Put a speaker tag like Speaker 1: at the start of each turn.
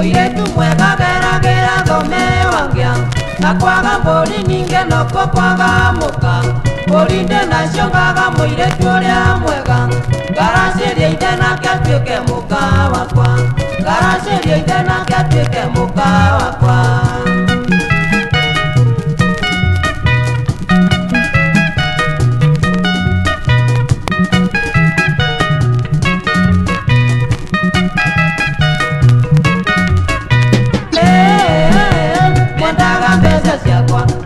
Speaker 1: mũirĩtu mwega geragĩra thome wangĩa na kwaga mbũri ningĩ noko kwaga mũka mbũri ndĩnacio ngaga mũirĩtu ũrĩa mwega. Ngaracĩria ithe nake atuĩke mũka wakwa. Ngaracĩria ithe nake atuĩke mũka wakwa